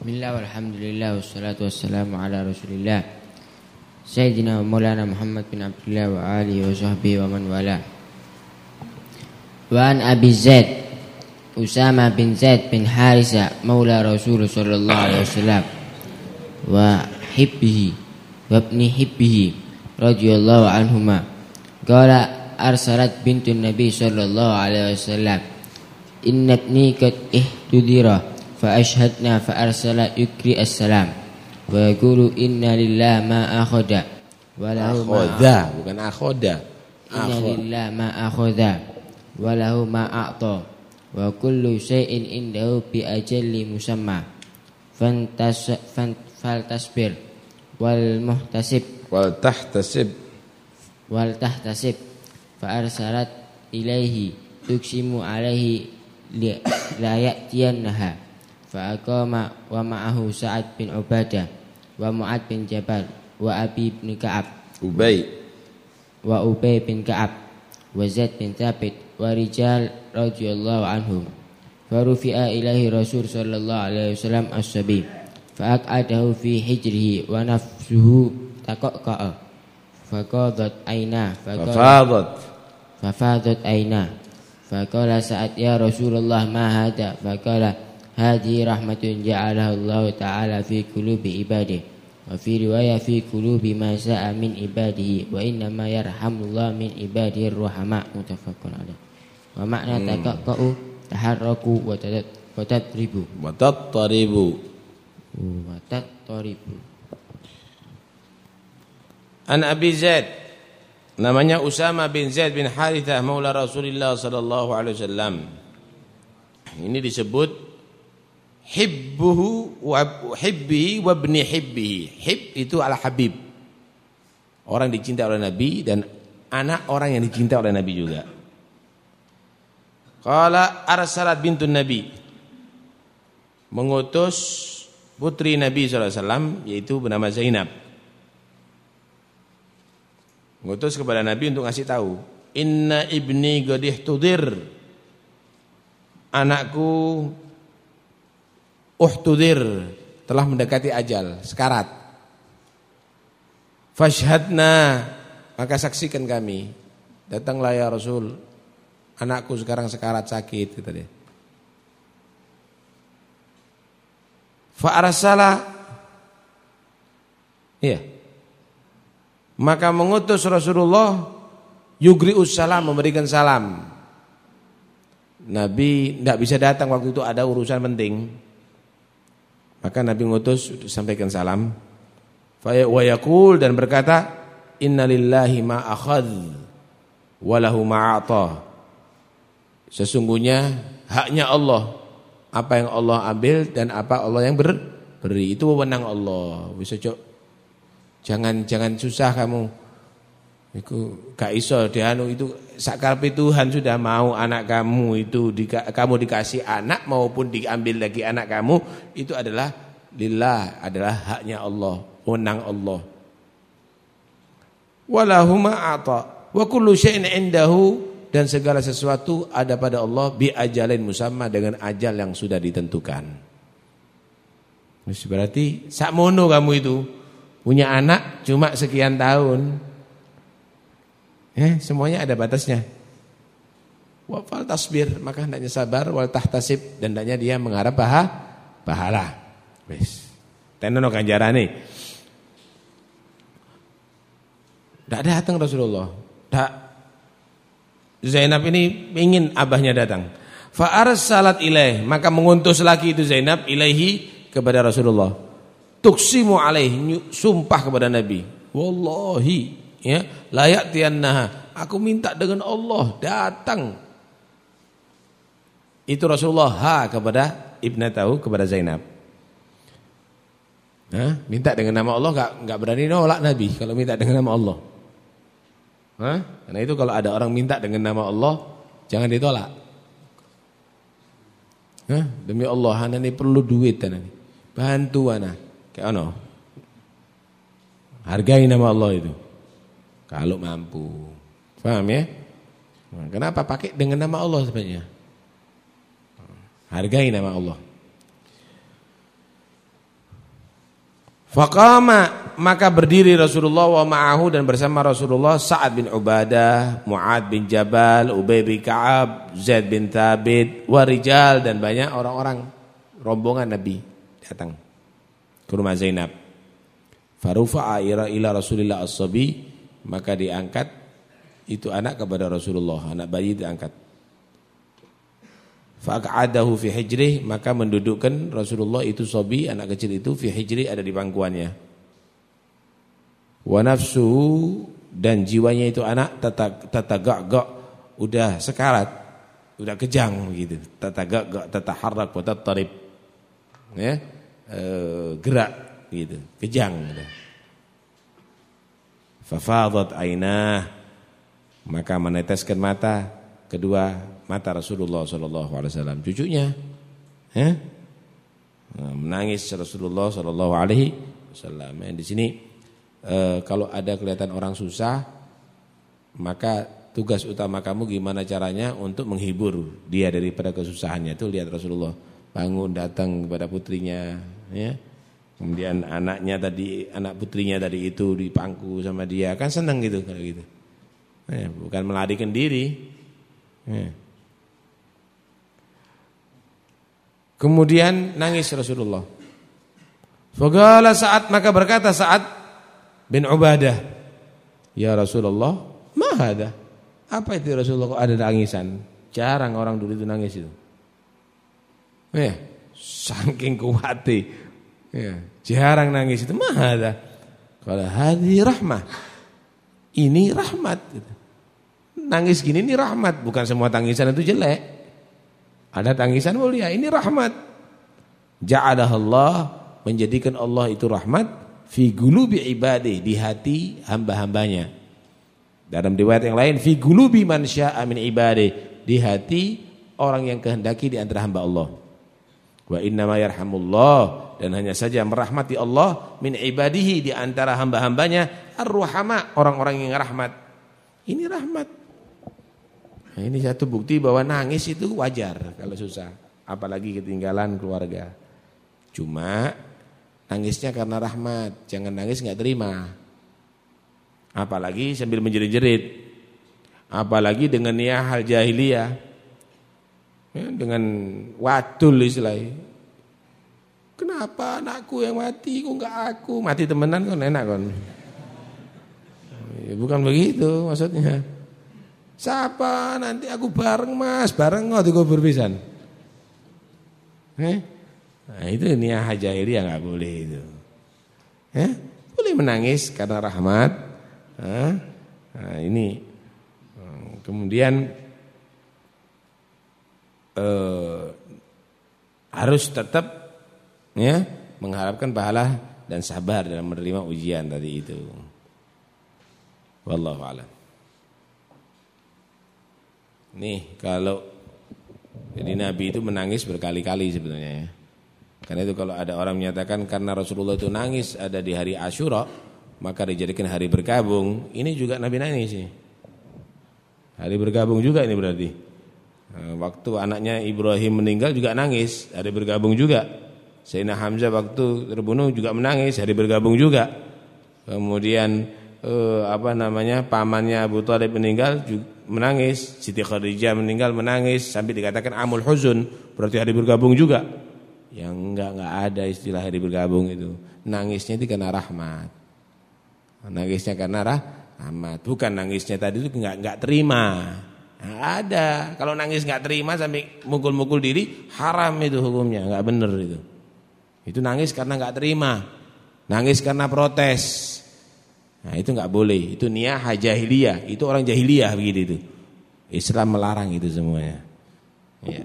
Bismillah walhamdulillah wassalatu wassalamu ala rasulillah. Sayyidina maulana Muhammad bin Abdullah wa alihi wa sahbihi wa man wala. Wa an Abi Zaid Usama bin Zaid bin Harisa Maula Rasul sallallahu alaihi wasallam. Wa hibbihi Wa ibni hibbihi radhiyallahu anhuma. Qala arsalat bintun Nabi sallallahu alaihi wasallam. Inna ibni ihtudira فأشهدنا فأرسل يكري السلام ويقول إن لله ما أخذ وله ما Akhoda, bukan akhoda. إن Akhoda. لله ما أخذ وله ما أعطى وكل شيء عنده بأجل مسمى فانتس فان- فلتصبر والمحتسب Wal tahtasib ولتحتسب فأرسلت إليه تقسم عليه li- لا يأتينها Fa'aqama wa ma'ahu Sa'ad bin Ubadah Wa Mu'ad bin Jabal Wa Abi bin Ka'ab. Ubay. Wa Ubay bin Ka'ab Wa Zaid bin Thabit Wa Rijal radhiyallahu anhum. Farufi'a ilahi Rasul sallallahu alaihi wasallam as-sabi Fa'aqadahu fi hijrihi Wa nafsuhu taqaqa'a Faqadat aina Fa'kodot Fafadat aina. Faqala Sa'ad ya Rasulullah ma hada? هذه رحمة جعلها الله تعالى في قلوب عباده وفي رواية في قلوب ما شاء من عباده وإنما يرحم الله من عباده الرحماء متفق عليه ومعنى تقطع تحركوا وتد- وتضربوا Watattaribu. وتضربوا An Abi Zaid. Namanya Usama bin Zaid bin Harithah maula Rasulullah sallallahu alaihi wasallam. Ini disebut hibbuhu wa hibbihi wa ibni hibbihi. Hib itu al habib. Orang dicintai oleh Nabi dan anak orang yang dicintai oleh Nabi juga. Qala arsalat bintun Nabi. Mengutus putri Nabi SAW yaitu bernama Zainab. Mengutus kepada Nabi untuk ngasih tahu, "Inna ibni gadih tudir." Anakku uhtudir telah mendekati ajal, sekarat. Fashhadna, maka saksikan kami. Datanglah ya Rasul. Anakku sekarang sekarat sakit kata dia. Fa arsala Iya. Maka mengutus Rasulullah yugri'us salam memberikan salam. Nabi tidak bisa datang waktu itu ada urusan penting. Maka Nabi mengutus sampaikan salam. Wa dan berkata innalillahi ma akhadh wa. Sesungguhnya haknya Allah apa yang Allah ambil dan apa Allah yang ber, beri itu wewenang Allah. Bisa cok Jangan jangan susah kamu. Iku gak iso dianu itu sakarepe Tuhan sudah mau anak kamu itu di, kamu dikasih anak maupun diambil lagi anak kamu itu adalah lillah adalah haknya Allah, wewenang Allah. Walahuma ata wa kullu syai'in indahu dan segala sesuatu ada pada Allah bi ajalin musamma dengan ajal yang sudah ditentukan. Berarti sakmono kamu itu punya anak cuma sekian tahun. Eh, semuanya ada batasnya. Wa fal tasbir, maka hendaknya sabar wal tahtasib dan hendaknya dia mengharap paha, pahala. Wis. Tenono ganjarane. Tidak datang Rasulullah. Tak Zainab ini ingin abahnya datang. Fa arsalat ilaih, maka mengutus lagi itu Zainab ilaihi kepada Rasulullah. Tuksimu alaih, sumpah kepada Nabi. Wallahi, ya, layak tiannaha. Aku minta dengan Allah datang. Itu Rasulullah ha kepada ibnatahu kepada Zainab. Hah? Minta dengan nama Allah enggak enggak berani nolak Nabi kalau minta dengan nama Allah. Hah? Karena itu kalau ada orang minta dengan nama Allah jangan ditolak. Hah? Demi Allah ana ini perlu duit ana. Bantu ana. Kayak ono. Hargai nama Allah itu. Kalau mampu. Paham ya? Nah, kenapa pakai dengan nama Allah sebenarnya? Hargai nama Allah. Faqama maka berdiri Rasulullah wa ma'ahu dan bersama Rasulullah Sa'ad bin Ubadah, Mu'ad bin Jabal, Ubay bin Ka'ab, Zaid bin Thabit, warijal dan banyak orang-orang rombongan Nabi datang ke rumah Zainab. Farufa'a ila Rasulillah as-sabi maka diangkat itu anak kepada Rasulullah, anak bayi diangkat. Faq'adahu fi hijrih maka mendudukkan Rasulullah itu sobi anak kecil itu fi hijrih ada di pangkuannya. Wa dan jiwanya itu anak tatagak udah sekarat, udah kejang gitu. Tatagak tataharrak wa tatarib. Ya, e, gerak gitu, kejang gitu. Fafadat ainah. Maka meneteskan mata kedua mata Rasulullah wasallam. Cucunya ya. Menangis Rasulullah sallallahu alaihi wasallam. Di sini e, kalau ada kelihatan orang susah maka tugas utama kamu gimana caranya untuk menghibur dia daripada kesusahannya. Itu lihat Rasulullah bangun datang kepada putrinya ya kemudian anaknya tadi anak putrinya tadi itu dipangku sama dia kan senang gitu kalau gitu ya, bukan melarikan diri ya. Kemudian nangis Rasulullah. Fagala saat maka berkata saat bin Ubadah, "Ya Rasulullah, ma hada?" Apa itu Rasulullah kok ada nangisan? Jarang orang dulu itu nangis itu. Ya, saking kuati. Ya, jarang nangis itu. Ma hada? Kalau hadi rahmah. Ini rahmat. Nangis gini ini rahmat, bukan semua tangisan itu jelek. Ada tangisan mulia, ini rahmat. Ja'alah Allah menjadikan Allah itu rahmat fi gulubi ibadih di hati hamba-hambanya. Dalam riwayat yang lain fi gulubi man syaa min di hati orang yang kehendaki di antara hamba Allah. Wa inna ma dan hanya saja merahmati Allah min ibadihi di antara hamba-hambanya ar-ruhama orang-orang yang rahmat. Ini rahmat. Nah, ini satu bukti bahwa nangis itu wajar kalau susah, apalagi ketinggalan keluarga. Cuma nangisnya karena rahmat, jangan nangis nggak terima. Apalagi sambil menjerit-jerit. Apalagi dengan niat hal jahiliyah. Ya, dengan wadul istilahnya. Kenapa anakku yang mati kok enggak aku? Mati temenan kan enak kan. Ya, bukan begitu maksudnya. Siapa nanti aku bareng mas, bareng nggak tuh berpisan. Eh? Nah itu niat hajairi yang nggak boleh itu. Eh? Boleh menangis karena rahmat. Eh? Nah ini hmm, kemudian eh, harus tetap ya mengharapkan pahala dan sabar dalam menerima ujian tadi itu. Wallahu a'lam. Nih kalau jadi Nabi itu menangis berkali-kali sebenarnya ya. Karena itu kalau ada orang menyatakan karena Rasulullah itu nangis ada di hari Ashura maka dijadikan hari bergabung. Ini juga Nabi nangis sih. Hari bergabung juga ini berarti. Nah, waktu anaknya Ibrahim meninggal juga nangis, hari bergabung juga. Sayyidina Hamzah waktu terbunuh juga menangis, hari bergabung juga. Kemudian eh, apa namanya pamannya Abu Thalib meninggal juga menangis, Siti Khadijah meninggal menangis sampai dikatakan amul huzun, berarti hari bergabung juga. Yang enggak enggak ada istilah hari bergabung itu. Nangisnya itu karena rahmat. Nangisnya karena rahmat, bukan nangisnya tadi itu enggak enggak terima. Nah, ada. Kalau nangis enggak terima sampai mukul-mukul diri, haram itu hukumnya, enggak benar itu. Itu nangis karena enggak terima. Nangis karena protes. Nah, itu nggak boleh. Itu niat jahiliyah. Itu orang jahiliyah begitu itu. Islam melarang itu semuanya. Ya.